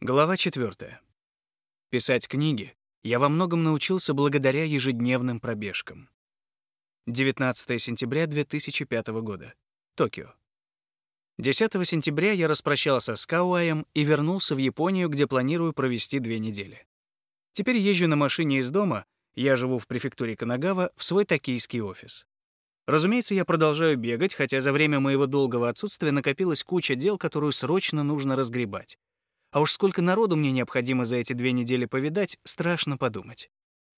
Глава 4. Писать книги я во многом научился благодаря ежедневным пробежкам. 19 сентября 2005 года. Токио. 10 сентября я распрощался с Кауаем и вернулся в Японию, где планирую провести две недели. Теперь езжу на машине из дома, я живу в префектуре Канагава, в свой токийский офис. Разумеется, я продолжаю бегать, хотя за время моего долгого отсутствия накопилась куча дел, которую срочно нужно разгребать. А уж сколько народу мне необходимо за эти две недели повидать, страшно подумать.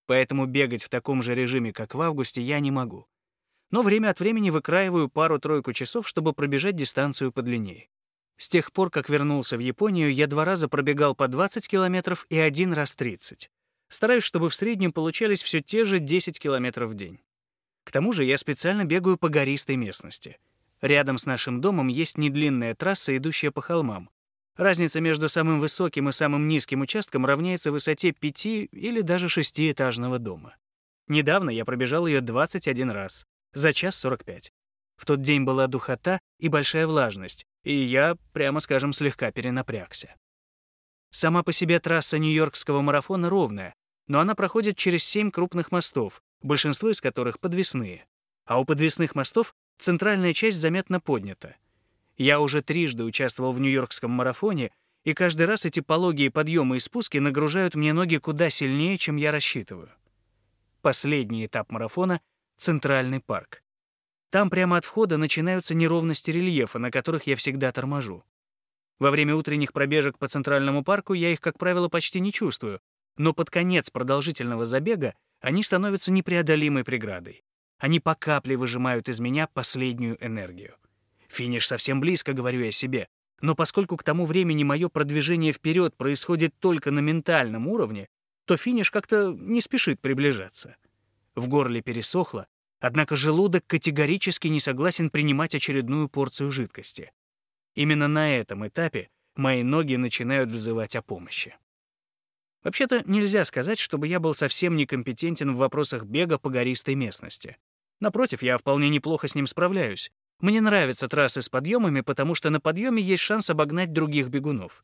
Поэтому бегать в таком же режиме, как в августе, я не могу. Но время от времени выкраиваю пару-тройку часов, чтобы пробежать дистанцию подлиннее. С тех пор, как вернулся в Японию, я два раза пробегал по 20 километров и один раз 30. Стараюсь, чтобы в среднем получались все те же 10 километров в день. К тому же я специально бегаю по гористой местности. Рядом с нашим домом есть недлинная трасса, идущая по холмам. Разница между самым высоким и самым низким участком равняется высоте пяти или даже шестиэтажного дома. Недавно я пробежал ее 21 раз, за час 45. В тот день была духота и большая влажность, и я, прямо скажем, слегка перенапрягся. Сама по себе трасса Нью-Йоркского марафона ровная, но она проходит через семь крупных мостов, большинство из которых подвесные. А у подвесных мостов центральная часть заметно поднята. Я уже трижды участвовал в Нью-Йоркском марафоне, и каждый раз эти пологие подъемы и спуски нагружают мне ноги куда сильнее, чем я рассчитываю. Последний этап марафона — Центральный парк. Там прямо от входа начинаются неровности рельефа, на которых я всегда торможу. Во время утренних пробежек по Центральному парку я их, как правило, почти не чувствую, но под конец продолжительного забега они становятся непреодолимой преградой. Они по капле выжимают из меня последнюю энергию. Финиш совсем близко, говорю я себе. Но поскольку к тому времени мое продвижение вперед происходит только на ментальном уровне, то финиш как-то не спешит приближаться. В горле пересохло, однако желудок категорически не согласен принимать очередную порцию жидкости. Именно на этом этапе мои ноги начинают взывать о помощи. Вообще-то нельзя сказать, чтобы я был совсем некомпетентен в вопросах бега по гористой местности. Напротив, я вполне неплохо с ним справляюсь. Мне нравятся трассы с подъемами, потому что на подъеме есть шанс обогнать других бегунов.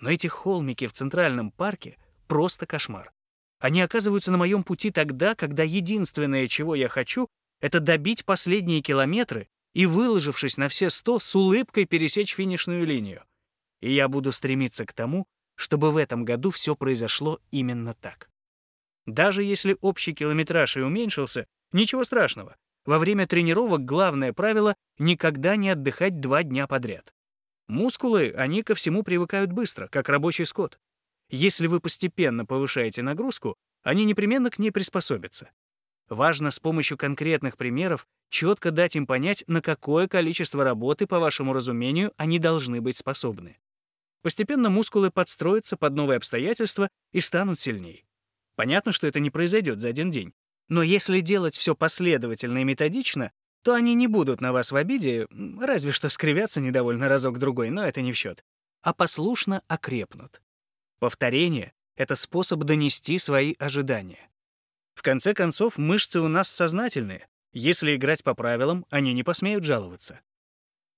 Но эти холмики в Центральном парке — просто кошмар. Они оказываются на моем пути тогда, когда единственное, чего я хочу, это добить последние километры и, выложившись на все сто, с улыбкой пересечь финишную линию. И я буду стремиться к тому, чтобы в этом году все произошло именно так. Даже если общий километраж и уменьшился, ничего страшного. Во время тренировок главное правило — никогда не отдыхать два дня подряд. Мускулы, они ко всему привыкают быстро, как рабочий скот. Если вы постепенно повышаете нагрузку, они непременно к ней приспособятся. Важно с помощью конкретных примеров четко дать им понять, на какое количество работы, по вашему разумению, они должны быть способны. Постепенно мускулы подстроятся под новые обстоятельства и станут сильнее. Понятно, что это не произойдет за один день. Но если делать все последовательно и методично, то они не будут на вас в обиде, разве что скривятся недовольно разок-другой, но это не в счет, а послушно окрепнут. Повторение — это способ донести свои ожидания. В конце концов, мышцы у нас сознательные. Если играть по правилам, они не посмеют жаловаться.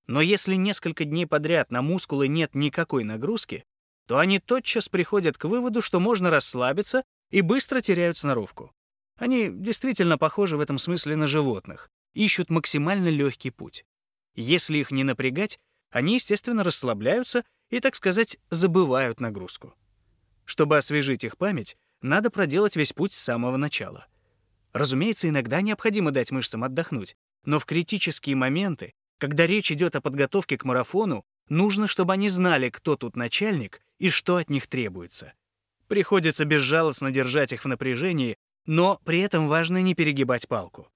Но если несколько дней подряд на мускулы нет никакой нагрузки, то они тотчас приходят к выводу, что можно расслабиться и быстро теряют сноровку. Они действительно похожи в этом смысле на животных, ищут максимально легкий путь. Если их не напрягать, они, естественно, расслабляются и, так сказать, забывают нагрузку. Чтобы освежить их память, надо проделать весь путь с самого начала. Разумеется, иногда необходимо дать мышцам отдохнуть, но в критические моменты, когда речь идет о подготовке к марафону, нужно, чтобы они знали, кто тут начальник и что от них требуется. Приходится безжалостно держать их в напряжении но при этом важно не перегибать палку.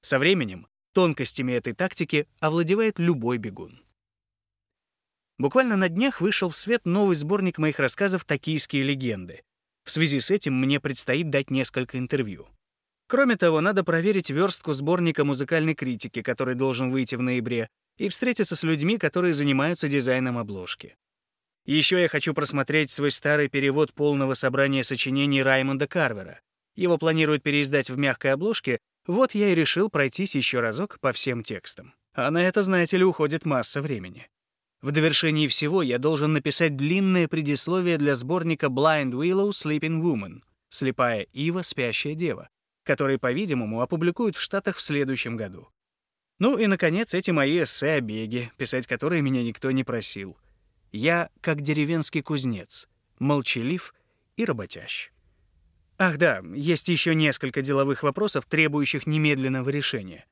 Со временем тонкостями этой тактики овладевает любой бегун. Буквально на днях вышел в свет новый сборник моих рассказов «Токийские легенды». В связи с этим мне предстоит дать несколько интервью. Кроме того, надо проверить верстку сборника музыкальной критики, который должен выйти в ноябре, и встретиться с людьми, которые занимаются дизайном обложки. Еще я хочу просмотреть свой старый перевод полного собрания сочинений Раймонда Карвера, его планируют переиздать в мягкой обложке, вот я и решил пройтись еще разок по всем текстам. А на это, знаете ли, уходит масса времени. В довершении всего я должен написать длинное предисловие для сборника Blind Willow Sleeping Woman — «Слепая ива, спящая дева», который, по-видимому, опубликуют в Штатах в следующем году. Ну и, наконец, эти мои эссе о беге, писать которые меня никто не просил. Я как деревенский кузнец, молчалив и работящ. Ах да, есть еще несколько деловых вопросов, требующих немедленного решения.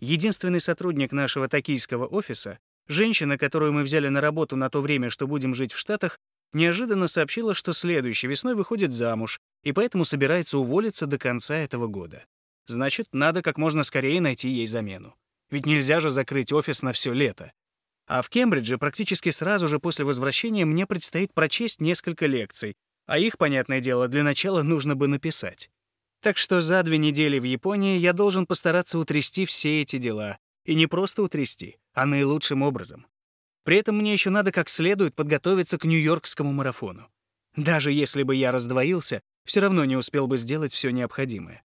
Единственный сотрудник нашего токийского офиса, женщина, которую мы взяли на работу на то время, что будем жить в Штатах, неожиданно сообщила, что следующей весной выходит замуж и поэтому собирается уволиться до конца этого года. Значит, надо как можно скорее найти ей замену. Ведь нельзя же закрыть офис на все лето. А в Кембридже практически сразу же после возвращения мне предстоит прочесть несколько лекций, а их, понятное дело, для начала нужно бы написать. Так что за две недели в Японии я должен постараться утрясти все эти дела. И не просто утрясти, а наилучшим образом. При этом мне еще надо как следует подготовиться к Нью-Йоркскому марафону. Даже если бы я раздвоился, все равно не успел бы сделать все необходимое.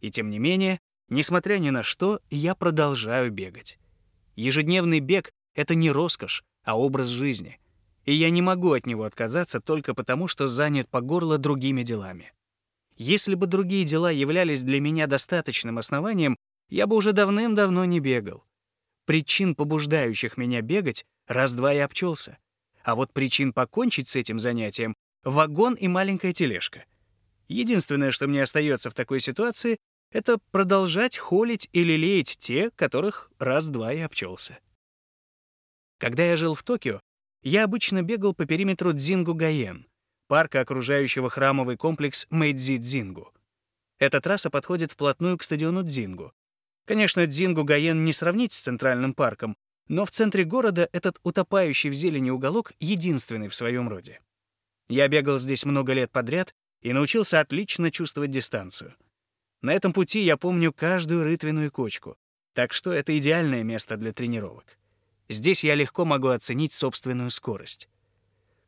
И тем не менее, Несмотря ни на что, я продолжаю бегать. Ежедневный бег — это не роскошь, а образ жизни. И я не могу от него отказаться только потому, что занят по горло другими делами. Если бы другие дела являлись для меня достаточным основанием, я бы уже давным-давно не бегал. Причин, побуждающих меня бегать, раз-два и обчелся. А вот причин покончить с этим занятием — вагон и маленькая тележка. Единственное, что мне остается в такой ситуации, это продолжать холить или лелеять те, которых раз-два и обчелся. Когда я жил в Токио, я обычно бегал по периметру Дзингу-Гаен, парка, окружающего храмовый комплекс Мэйдзи-Дзингу. Эта трасса подходит вплотную к стадиону Дзингу. Конечно, Дзингу-Гаен не сравнить с Центральным парком, но в центре города этот утопающий в зелени уголок единственный в своем роде. Я бегал здесь много лет подряд и научился отлично чувствовать дистанцию. На этом пути я помню каждую рытвенную кочку, так что это идеальное место для тренировок. Здесь я легко могу оценить собственную скорость.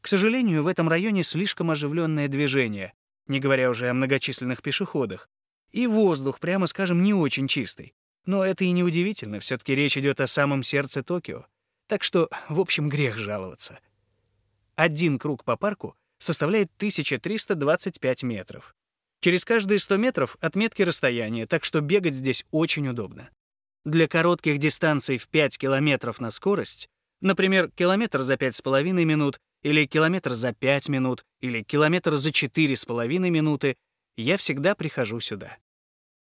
К сожалению, в этом районе слишком оживленное движение, не говоря уже о многочисленных пешеходах, и воздух, прямо скажем, не очень чистый. Но это и не удивительно, все таки речь идет о самом сердце Токио. Так что, в общем, грех жаловаться. Один круг по парку составляет 1325 метров. Через каждые 100 метров отметки расстояния, так что бегать здесь очень удобно. Для коротких дистанций в 5 километров на скорость, например, километр за 5,5 минут, или километр за 5 минут, или километр за 4,5 минуты, я всегда прихожу сюда.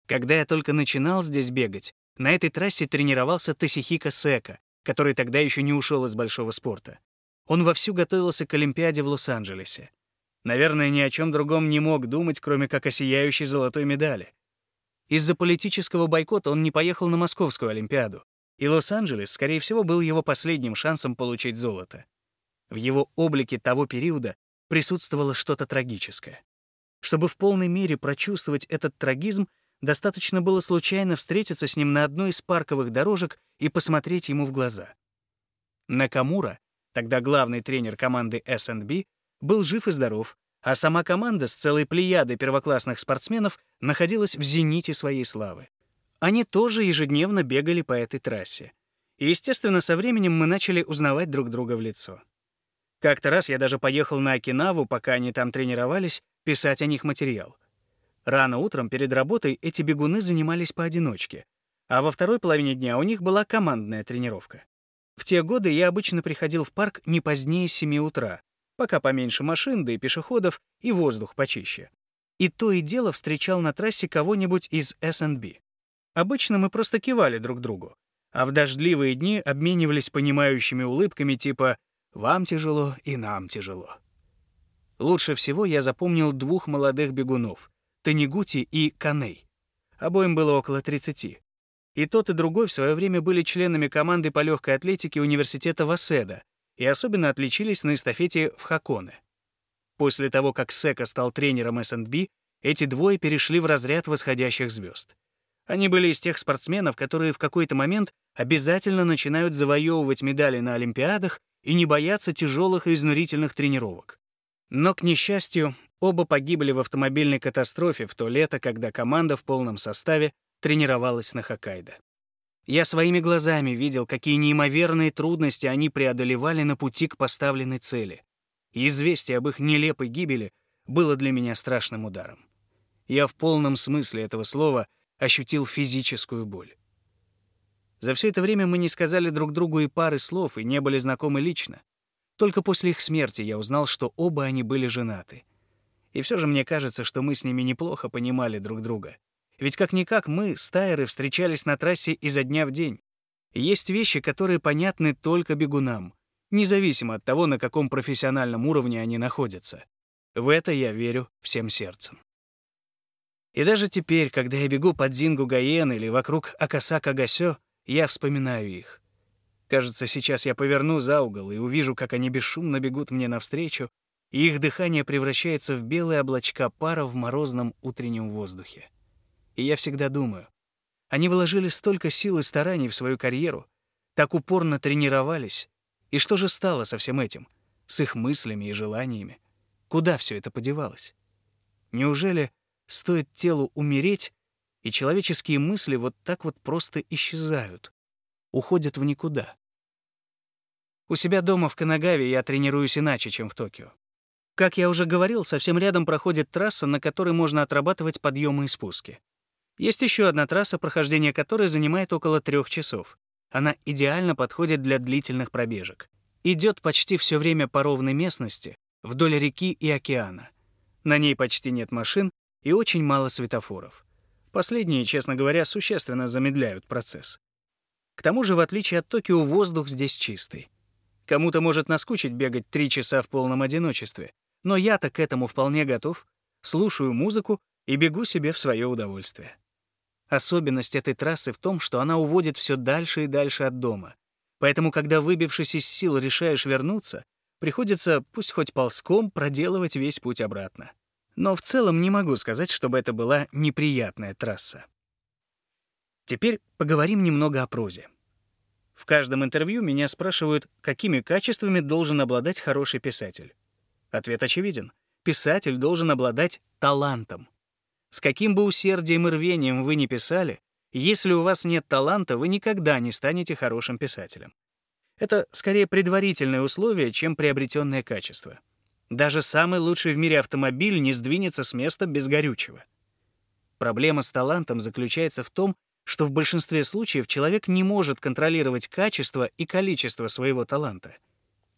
Когда я только начинал здесь бегать, на этой трассе тренировался Тасихика Сека, который тогда еще не ушел из большого спорта. Он вовсю готовился к Олимпиаде в Лос-Анджелесе. Наверное, ни о чем другом не мог думать, кроме как о сияющей золотой медали. Из-за политического бойкота он не поехал на Московскую Олимпиаду, и Лос-Анджелес, скорее всего, был его последним шансом получить золото. В его облике того периода присутствовало что-то трагическое. Чтобы в полной мере прочувствовать этот трагизм, достаточно было случайно встретиться с ним на одной из парковых дорожек и посмотреть ему в глаза. Накамура, тогда главный тренер команды S&B, был жив и здоров, а сама команда с целой плеядой первоклассных спортсменов находилась в зените своей славы. Они тоже ежедневно бегали по этой трассе. И, естественно, со временем мы начали узнавать друг друга в лицо. Как-то раз я даже поехал на Окинаву, пока они там тренировались, писать о них материал. Рано утром перед работой эти бегуны занимались поодиночке, а во второй половине дня у них была командная тренировка. В те годы я обычно приходил в парк не позднее 7 утра, пока поменьше машин, да и пешеходов, и воздух почище. И то и дело встречал на трассе кого-нибудь из S&B. Обычно мы просто кивали друг другу, а в дождливые дни обменивались понимающими улыбками типа «Вам тяжело, и нам тяжело». Лучше всего я запомнил двух молодых бегунов — Танигути и Каней. Обоим было около 30. И тот, и другой в свое время были членами команды по легкой атлетике университета Васеда, и особенно отличились на эстафете в Хаконе. После того, как Сека стал тренером S&B, эти двое перешли в разряд восходящих звезд. Они были из тех спортсменов, которые в какой-то момент обязательно начинают завоевывать медали на Олимпиадах и не боятся тяжелых и изнурительных тренировок. Но, к несчастью, оба погибли в автомобильной катастрофе в то лето, когда команда в полном составе тренировалась на Хоккайдо. Я своими глазами видел, какие неимоверные трудности они преодолевали на пути к поставленной цели. И известие об их нелепой гибели было для меня страшным ударом. Я в полном смысле этого слова ощутил физическую боль. За все это время мы не сказали друг другу и пары слов, и не были знакомы лично. Только после их смерти я узнал, что оба они были женаты. И все же мне кажется, что мы с ними неплохо понимали друг друга. Ведь как-никак мы с Тайрой встречались на трассе изо дня в день. Есть вещи, которые понятны только бегунам, независимо от того, на каком профессиональном уровне они находятся. В это я верю всем сердцем. И даже теперь, когда я бегу под Зингу Гаен или вокруг Акасака Гасё, я вспоминаю их. Кажется, сейчас я поверну за угол и увижу, как они бесшумно бегут мне навстречу, и их дыхание превращается в белые облачка пара в морозном утреннем воздухе. И я всегда думаю, они вложили столько сил и стараний в свою карьеру, так упорно тренировались, и что же стало со всем этим, с их мыслями и желаниями? Куда все это подевалось? Неужели Стоит телу умереть, и человеческие мысли вот так вот просто исчезают, уходят в никуда. У себя дома в Канагаве я тренируюсь иначе, чем в Токио. Как я уже говорил, совсем рядом проходит трасса, на которой можно отрабатывать подъемы и спуски. Есть еще одна трасса, прохождение которой занимает около трех часов. Она идеально подходит для длительных пробежек. Идет почти все время по ровной местности, вдоль реки и океана. На ней почти нет машин, и очень мало светофоров. Последние, честно говоря, существенно замедляют процесс. К тому же, в отличие от Токио, воздух здесь чистый. Кому-то может наскучить бегать три часа в полном одиночестве, но я-то к этому вполне готов, слушаю музыку и бегу себе в свое удовольствие. Особенность этой трассы в том, что она уводит все дальше и дальше от дома. Поэтому, когда, выбившись из сил, решаешь вернуться, приходится, пусть хоть ползком, проделывать весь путь обратно. Но в целом не могу сказать, чтобы это была неприятная трасса. Теперь поговорим немного о прозе. В каждом интервью меня спрашивают, какими качествами должен обладать хороший писатель. Ответ очевиден. Писатель должен обладать талантом. С каким бы усердием и рвением вы ни писали, если у вас нет таланта, вы никогда не станете хорошим писателем. Это скорее предварительное условие, чем приобретенное качество. Даже самый лучший в мире автомобиль не сдвинется с места без горючего. Проблема с талантом заключается в том, что в большинстве случаев человек не может контролировать качество и количество своего таланта.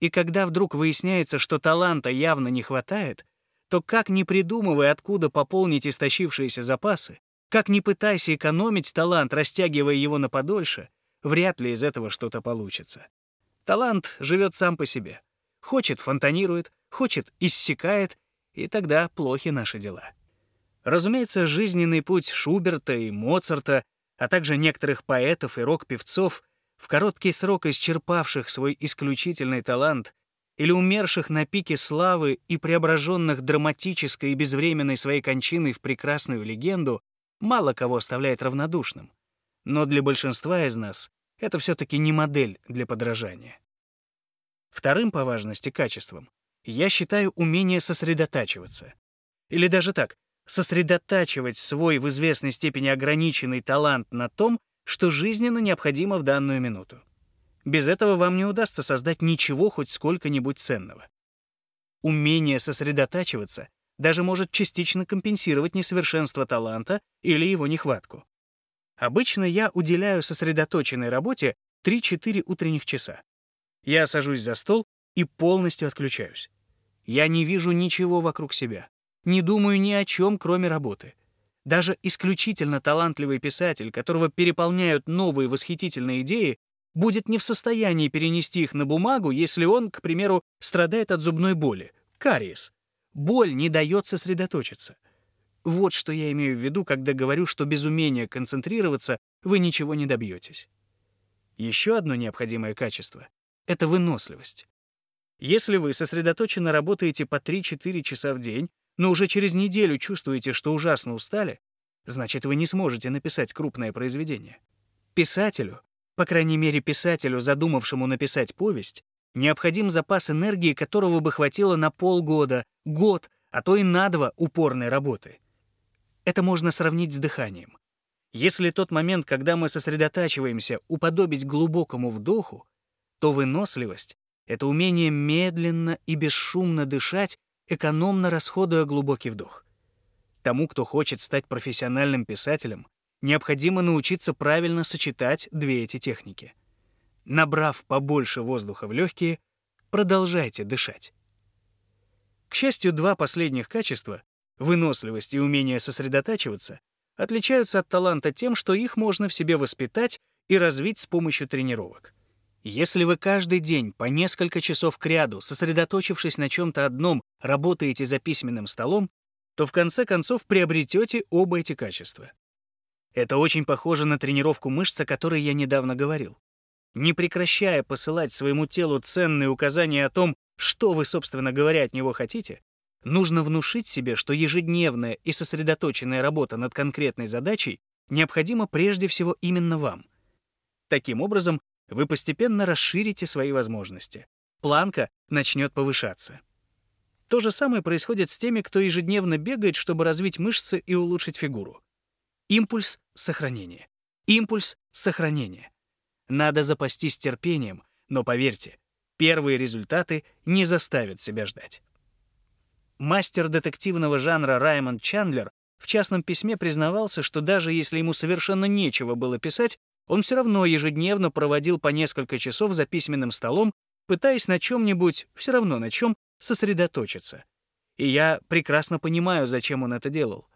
И когда вдруг выясняется, что таланта явно не хватает, то как ни придумывая, откуда пополнить истощившиеся запасы, как ни пытайся экономить талант, растягивая его на подольше, вряд ли из этого что-то получится. Талант живет сам по себе. Хочет — фонтанирует, хочет — иссякает, и тогда плохи наши дела. Разумеется, жизненный путь Шуберта и Моцарта, а также некоторых поэтов и рок-певцов, в короткий срок исчерпавших свой исключительный талант или умерших на пике славы и преображенных драматической и безвременной своей кончиной в прекрасную легенду, мало кого оставляет равнодушным. Но для большинства из нас это все таки не модель для подражания. Вторым по важности качеством я считаю умение сосредотачиваться. Или даже так, сосредотачивать свой в известной степени ограниченный талант на том, что жизненно необходимо в данную минуту. Без этого вам не удастся создать ничего хоть сколько-нибудь ценного. Умение сосредотачиваться даже может частично компенсировать несовершенство таланта или его нехватку. Обычно я уделяю сосредоточенной работе 3-4 утренних часа. Я сажусь за стол и полностью отключаюсь. Я не вижу ничего вокруг себя, не думаю ни о чем, кроме работы. Даже исключительно талантливый писатель, которого переполняют новые восхитительные идеи, будет не в состоянии перенести их на бумагу, если он, к примеру, страдает от зубной боли, кариес. Боль не дает сосредоточиться. Вот что я имею в виду, когда говорю, что без умения концентрироваться вы ничего не добьетесь. Еще одно необходимое качество — это выносливость. Если вы сосредоточенно работаете по 3-4 часа в день, но уже через неделю чувствуете, что ужасно устали, значит, вы не сможете написать крупное произведение. Писателю, по крайней мере писателю, задумавшему написать повесть, необходим запас энергии, которого бы хватило на полгода, год, а то и на два упорной работы. Это можно сравнить с дыханием. Если тот момент, когда мы сосредотачиваемся, уподобить глубокому вдоху, то выносливость — это умение медленно и бесшумно дышать, экономно расходуя глубокий вдох. Тому, кто хочет стать профессиональным писателем, необходимо научиться правильно сочетать две эти техники. Набрав побольше воздуха в легкие, продолжайте дышать. К счастью, два последних качества — выносливость и умение сосредотачиваться отличаются от таланта тем, что их можно в себе воспитать и развить с помощью тренировок. Если вы каждый день по несколько часов кряду, сосредоточившись на чем-то одном, работаете за письменным столом, то в конце концов приобретете оба эти качества. Это очень похоже на тренировку мышц, о которой я недавно говорил. Не прекращая посылать своему телу ценные указания о том, что вы, собственно говоря, от него хотите, Нужно внушить себе, что ежедневная и сосредоточенная работа над конкретной задачей необходима прежде всего именно вам. Таким образом, вы постепенно расширите свои возможности. Планка начнет повышаться. То же самое происходит с теми, кто ежедневно бегает, чтобы развить мышцы и улучшить фигуру. Импульс — сохранение. Импульс — сохранение. Надо запастись терпением, но поверьте, первые результаты не заставят себя ждать. Мастер детективного жанра Раймонд Чандлер в частном письме признавался, что даже если ему совершенно нечего было писать, он все равно ежедневно проводил по несколько часов за письменным столом, пытаясь на чем-нибудь, все равно на чем, сосредоточиться. И я прекрасно понимаю, зачем он это делал.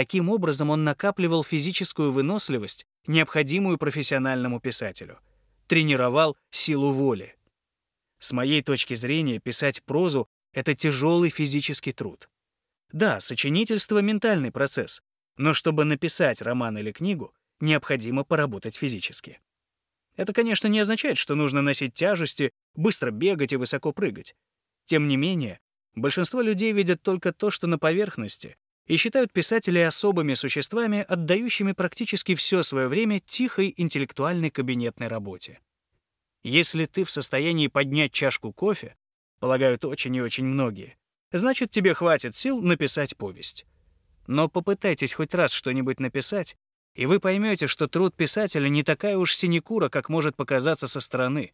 Таким образом он накапливал физическую выносливость, необходимую профессиональному писателю. Тренировал силу воли. С моей точки зрения, писать прозу это тяжелый физический труд. Да, сочинительство — ментальный процесс, но чтобы написать роман или книгу, необходимо поработать физически. Это, конечно, не означает, что нужно носить тяжести, быстро бегать и высоко прыгать. Тем не менее, большинство людей видят только то, что на поверхности, и считают писателей особыми существами, отдающими практически все свое время тихой интеллектуальной кабинетной работе. Если ты в состоянии поднять чашку кофе, полагают очень и очень многие, значит, тебе хватит сил написать повесть. Но попытайтесь хоть раз что-нибудь написать, и вы поймете, что труд писателя не такая уж синекура, как может показаться со стороны.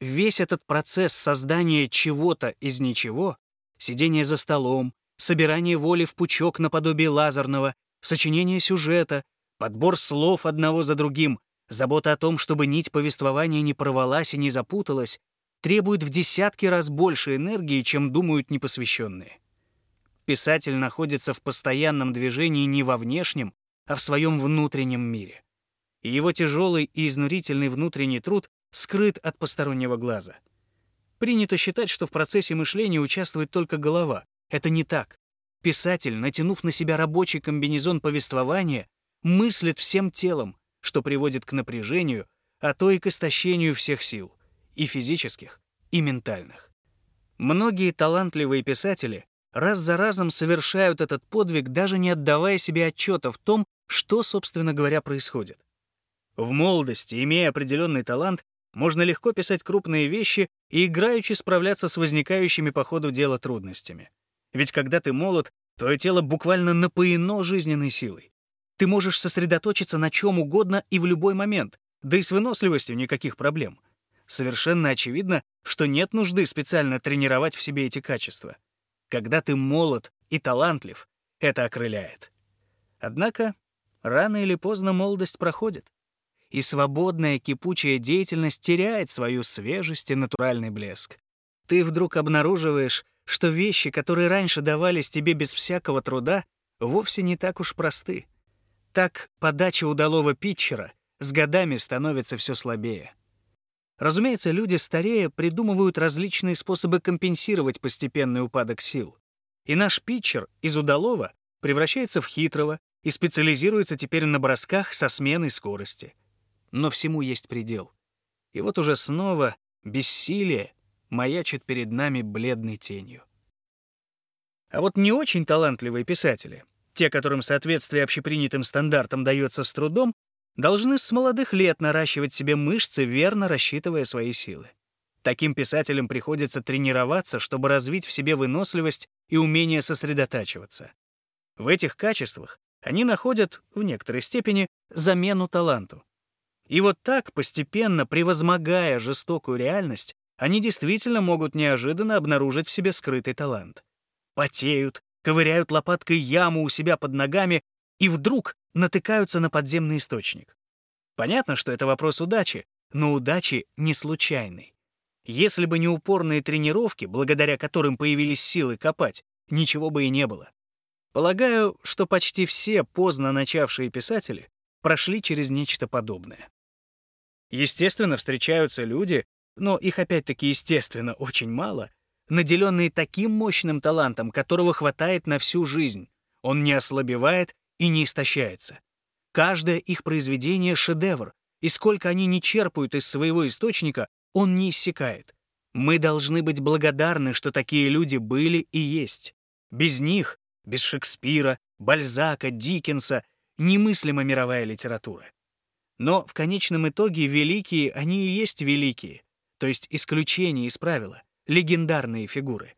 Весь этот процесс создания чего-то из ничего, сидение за столом, собирание воли в пучок наподобие лазерного, сочинение сюжета, подбор слов одного за другим, забота о том, чтобы нить повествования не порвалась и не запуталась, требует в десятки раз больше энергии, чем думают непосвященные. Писатель находится в постоянном движении не во внешнем, а в своем внутреннем мире. И его тяжелый и изнурительный внутренний труд скрыт от постороннего глаза. Принято считать, что в процессе мышления участвует только голова. Это не так. Писатель, натянув на себя рабочий комбинезон повествования, мыслит всем телом, что приводит к напряжению, а то и к истощению всех сил и физических, и ментальных. Многие талантливые писатели раз за разом совершают этот подвиг, даже не отдавая себе отчета в том, что, собственно говоря, происходит. В молодости, имея определенный талант, можно легко писать крупные вещи и играючи справляться с возникающими по ходу дела трудностями. Ведь когда ты молод, твое тело буквально напоено жизненной силой. Ты можешь сосредоточиться на чем угодно и в любой момент, да и с выносливостью никаких проблем совершенно очевидно, что нет нужды специально тренировать в себе эти качества. Когда ты молод и талантлив, это окрыляет. Однако рано или поздно молодость проходит, и свободная кипучая деятельность теряет свою свежесть и натуральный блеск. Ты вдруг обнаруживаешь, что вещи, которые раньше давались тебе без всякого труда, вовсе не так уж просты. Так подача удалого питчера с годами становится все слабее. Разумеется, люди старее придумывают различные способы компенсировать постепенный упадок сил. И наш питчер из удалого превращается в хитрого и специализируется теперь на бросках со сменой скорости. Но всему есть предел. И вот уже снова бессилие маячит перед нами бледной тенью. А вот не очень талантливые писатели, те, которым соответствие общепринятым стандартам дается с трудом, должны с молодых лет наращивать себе мышцы, верно рассчитывая свои силы. Таким писателям приходится тренироваться, чтобы развить в себе выносливость и умение сосредотачиваться. В этих качествах они находят, в некоторой степени, замену таланту. И вот так, постепенно, превозмогая жестокую реальность, они действительно могут неожиданно обнаружить в себе скрытый талант. Потеют, ковыряют лопаткой яму у себя под ногами и вдруг натыкаются на подземный источник. Понятно, что это вопрос удачи, но удачи не случайной. Если бы не упорные тренировки, благодаря которым появились силы копать, ничего бы и не было. Полагаю, что почти все поздно начавшие писатели прошли через нечто подобное. Естественно, встречаются люди, но их опять-таки естественно очень мало, наделенные таким мощным талантом, которого хватает на всю жизнь. Он не ослабевает и не истощается. Каждое их произведение — шедевр, и сколько они не черпают из своего источника, он не иссякает. Мы должны быть благодарны, что такие люди были и есть. Без них, без Шекспира, Бальзака, Диккенса, немыслима мировая литература. Но в конечном итоге великие, они и есть великие, то есть исключения из правила, легендарные фигуры.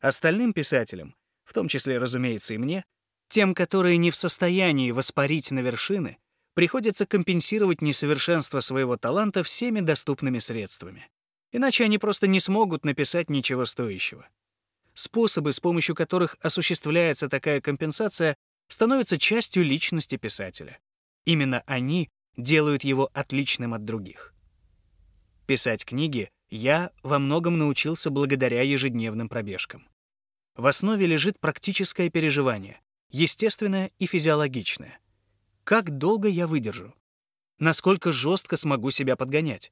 Остальным писателям, в том числе, разумеется, и мне, тем, которые не в состоянии воспарить на вершины, приходится компенсировать несовершенство своего таланта всеми доступными средствами. Иначе они просто не смогут написать ничего стоящего. Способы, с помощью которых осуществляется такая компенсация, становятся частью личности писателя. Именно они делают его отличным от других. Писать книги я во многом научился благодаря ежедневным пробежкам. В основе лежит практическое переживание, естественное и физиологичное. Как долго я выдержу? Насколько жестко смогу себя подгонять?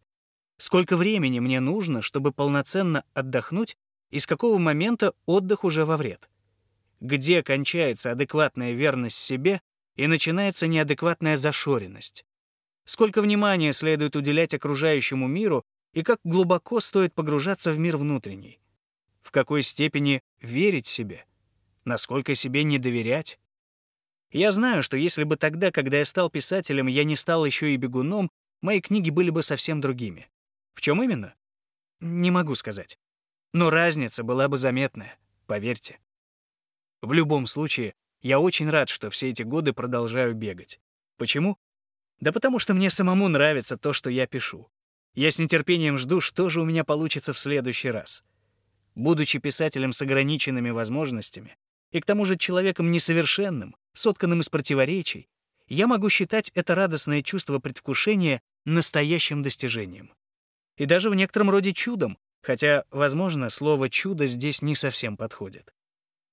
Сколько времени мне нужно, чтобы полноценно отдохнуть, и с какого момента отдых уже во вред? Где кончается адекватная верность себе и начинается неадекватная зашоренность? Сколько внимания следует уделять окружающему миру и как глубоко стоит погружаться в мир внутренний? В какой степени верить себе? Насколько себе не доверять? Я знаю, что если бы тогда, когда я стал писателем, я не стал еще и бегуном, мои книги были бы совсем другими. В чем именно? Не могу сказать. Но разница была бы заметная, поверьте. В любом случае, я очень рад, что все эти годы продолжаю бегать. Почему? Да потому что мне самому нравится то, что я пишу. Я с нетерпением жду, что же у меня получится в следующий раз. Будучи писателем с ограниченными возможностями и к тому же человеком несовершенным, сотканным из противоречий, я могу считать это радостное чувство предвкушения настоящим достижением. И даже в некотором роде чудом, хотя, возможно, слово «чудо» здесь не совсем подходит.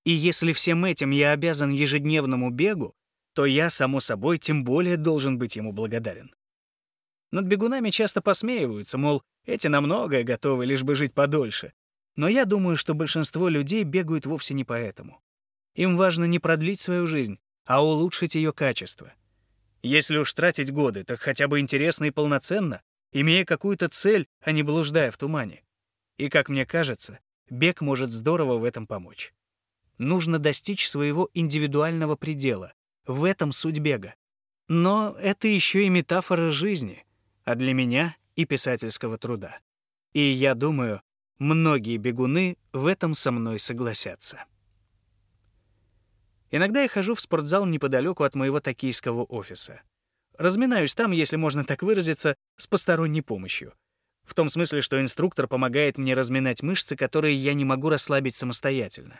И если всем этим я обязан ежедневному бегу, то я, само собой, тем более должен быть ему благодарен. Над бегунами часто посмеиваются, мол, эти на многое готовы, лишь бы жить подольше. Но я думаю, что большинство людей бегают вовсе не поэтому. Им важно не продлить свою жизнь, а улучшить ее качество. Если уж тратить годы, так хотя бы интересно и полноценно, имея какую-то цель, а не блуждая в тумане. И, как мне кажется, бег может здорово в этом помочь. Нужно достичь своего индивидуального предела, в этом суть бега. Но это еще и метафора жизни, а для меня и писательского труда. И я думаю, многие бегуны в этом со мной согласятся. Иногда я хожу в спортзал неподалеку от моего токийского офиса. Разминаюсь там, если можно так выразиться, с посторонней помощью. В том смысле, что инструктор помогает мне разминать мышцы, которые я не могу расслабить самостоятельно.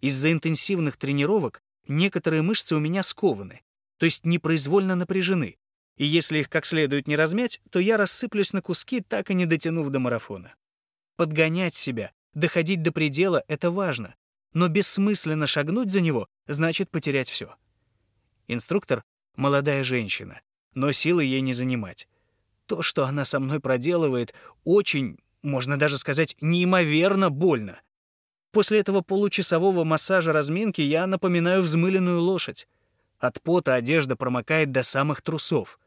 Из-за интенсивных тренировок некоторые мышцы у меня скованы, то есть непроизвольно напряжены, и если их как следует не размять, то я рассыплюсь на куски, так и не дотянув до марафона. Подгонять себя, доходить до предела — это важно, но бессмысленно шагнуть за него значит потерять все. Инструктор — молодая женщина, но силы ей не занимать. То, что она со мной проделывает, очень, можно даже сказать, неимоверно больно. После этого получасового массажа разминки я напоминаю взмыленную лошадь. От пота одежда промокает до самых трусов.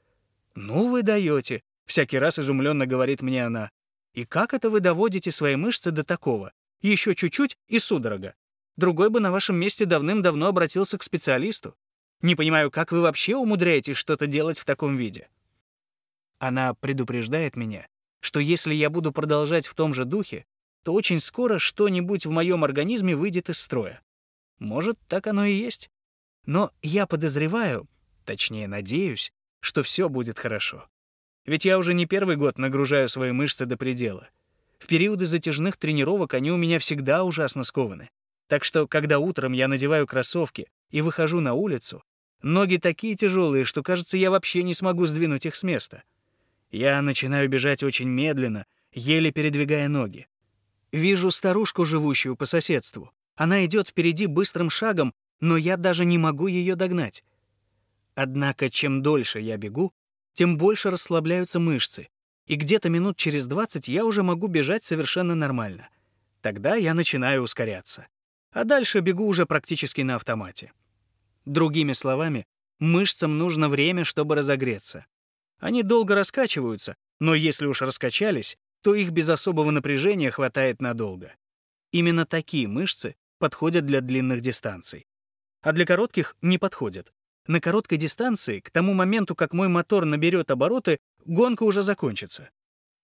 «Ну вы даете», — всякий раз изумленно говорит мне она. «И как это вы доводите свои мышцы до такого? Еще чуть-чуть и судорога. Другой бы на вашем месте давным-давно обратился к специалисту. Не понимаю, как вы вообще умудряетесь что-то делать в таком виде?» Она предупреждает меня, что если я буду продолжать в том же духе, то очень скоро что-нибудь в моем организме выйдет из строя. Может, так оно и есть. Но я подозреваю, точнее надеюсь, что все будет хорошо. Ведь я уже не первый год нагружаю свои мышцы до предела. В периоды затяжных тренировок они у меня всегда ужасно скованы. Так что, когда утром я надеваю кроссовки и выхожу на улицу, ноги такие тяжелые, что, кажется, я вообще не смогу сдвинуть их с места. Я начинаю бежать очень медленно, еле передвигая ноги. Вижу старушку, живущую по соседству. Она идет впереди быстрым шагом, но я даже не могу ее догнать. Однако, чем дольше я бегу, тем больше расслабляются мышцы, и где-то минут через 20 я уже могу бежать совершенно нормально. Тогда я начинаю ускоряться. А дальше бегу уже практически на автомате. Другими словами, мышцам нужно время, чтобы разогреться. Они долго раскачиваются, но если уж раскачались, то их без особого напряжения хватает надолго. Именно такие мышцы подходят для длинных дистанций. А для коротких не подходят. На короткой дистанции, к тому моменту, как мой мотор наберет обороты, гонка уже закончится.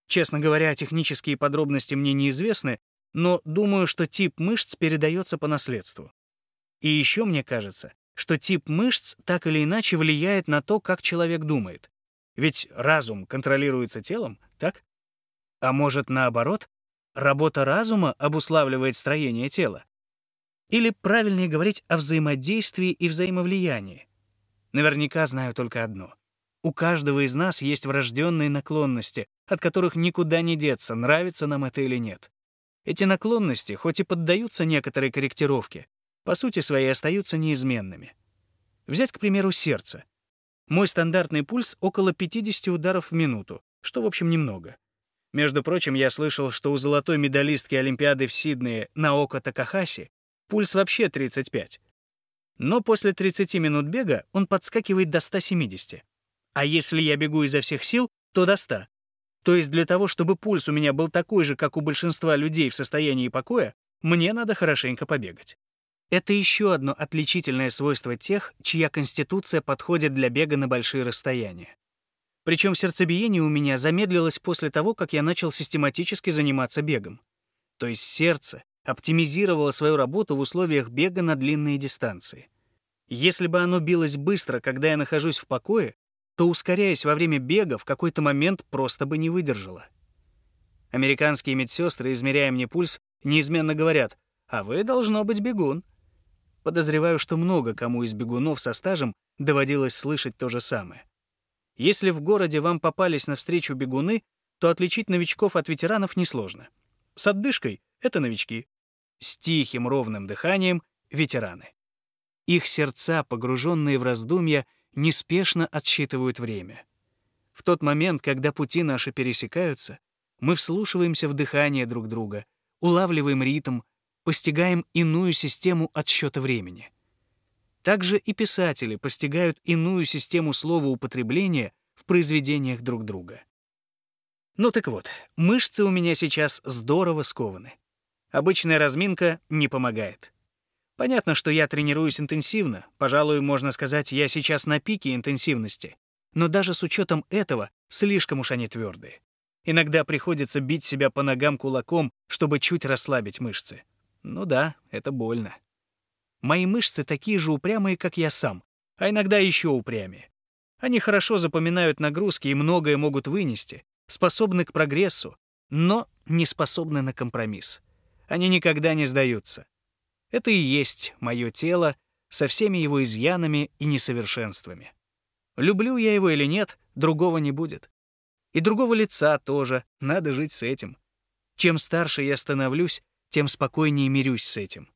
Честно говоря, технические подробности мне неизвестны, но думаю, что тип мышц передается по наследству. И еще мне кажется, что тип мышц так или иначе влияет на то, как человек думает. Ведь разум контролируется телом, так? А может, наоборот, работа разума обуславливает строение тела? Или правильнее говорить о взаимодействии и взаимовлиянии? Наверняка знаю только одно. У каждого из нас есть врожденные наклонности, от которых никуда не деться, нравится нам это или нет. Эти наклонности, хоть и поддаются некоторой корректировке, по сути своей остаются неизменными. Взять, к примеру, сердце. Мой стандартный пульс около 50 ударов в минуту, что, в общем, немного. Между прочим, я слышал, что у золотой медалистки Олимпиады в Сиднее Наоко Такахаси пульс вообще 35. Но после 30 минут бега он подскакивает до 170. А если я бегу изо всех сил, то до 100. То есть для того, чтобы пульс у меня был такой же, как у большинства людей в состоянии покоя, мне надо хорошенько побегать. Это еще одно отличительное свойство тех, чья конституция подходит для бега на большие расстояния. Причем сердцебиение у меня замедлилось после того, как я начал систематически заниматься бегом. То есть сердце оптимизировало свою работу в условиях бега на длинные дистанции. Если бы оно билось быстро, когда я нахожусь в покое, то, ускоряясь во время бега, в какой-то момент просто бы не выдержало. Американские медсестры, измеряя мне пульс, неизменно говорят, «А вы, должно быть, бегун». Подозреваю, что много кому из бегунов со стажем доводилось слышать то же самое. Если в городе вам попались навстречу бегуны, то отличить новичков от ветеранов несложно. С отдышкой — это новички. С тихим ровным дыханием — ветераны. Их сердца, погруженные в раздумья, неспешно отсчитывают время. В тот момент, когда пути наши пересекаются, мы вслушиваемся в дыхание друг друга, улавливаем ритм, постигаем иную систему отсчета времени. Также и писатели постигают иную систему слова употребления в произведениях друг друга. Ну так вот, мышцы у меня сейчас здорово скованы. Обычная разминка не помогает. Понятно, что я тренируюсь интенсивно, пожалуй, можно сказать, я сейчас на пике интенсивности, но даже с учетом этого слишком уж они твердые. Иногда приходится бить себя по ногам кулаком, чтобы чуть расслабить мышцы. Ну да, это больно. Мои мышцы такие же упрямые, как я сам, а иногда еще упрямее. Они хорошо запоминают нагрузки и многое могут вынести, способны к прогрессу, но не способны на компромисс. Они никогда не сдаются. Это и есть мое тело со всеми его изъянами и несовершенствами. Люблю я его или нет, другого не будет. И другого лица тоже, надо жить с этим. Чем старше я становлюсь, тем спокойнее мирюсь с этим.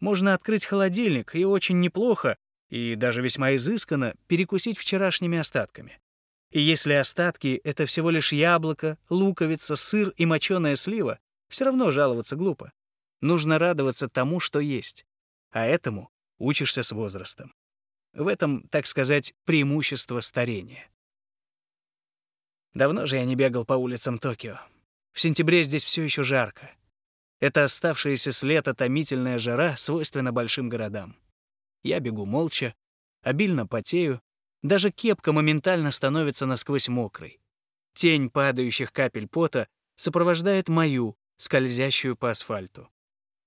Можно открыть холодильник и очень неплохо, и даже весьма изысканно, перекусить вчерашними остатками. И если остатки — это всего лишь яблоко, луковица, сыр и моченая слива, все равно жаловаться глупо. Нужно радоваться тому, что есть. А этому учишься с возрастом. В этом, так сказать, преимущество старения. Давно же я не бегал по улицам Токио. В сентябре здесь все еще жарко. Это оставшаяся с лета томительная жара свойственна большим городам. Я бегу молча, обильно потею, даже кепка моментально становится насквозь мокрой. Тень падающих капель пота сопровождает мою, скользящую по асфальту.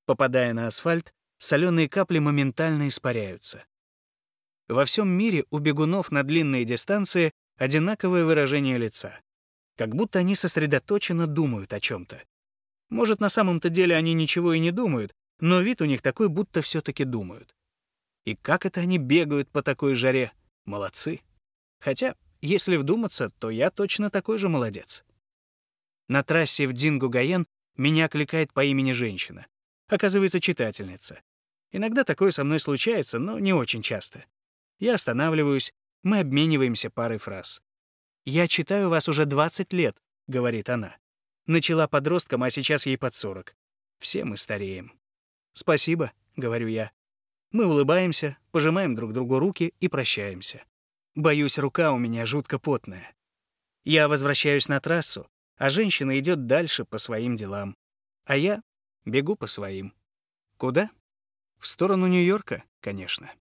Попадая на асфальт, соленые капли моментально испаряются. Во всем мире у бегунов на длинные дистанции одинаковое выражение лица. Как будто они сосредоточенно думают о чем то Может, на самом-то деле они ничего и не думают, но вид у них такой, будто все таки думают. И как это они бегают по такой жаре? Молодцы. Хотя, если вдуматься, то я точно такой же молодец. На трассе в Дингу-Гаен меня окликает по имени женщина. Оказывается, читательница. Иногда такое со мной случается, но не очень часто. Я останавливаюсь, мы обмениваемся парой фраз. «Я читаю вас уже 20 лет», — говорит она. Начала подростком, а сейчас ей под 40. Все мы стареем. «Спасибо», — говорю я. Мы улыбаемся, пожимаем друг другу руки и прощаемся. Боюсь, рука у меня жутко потная. Я возвращаюсь на трассу, а женщина идет дальше по своим делам. А я бегу по своим. Куда? В сторону Нью-Йорка, конечно.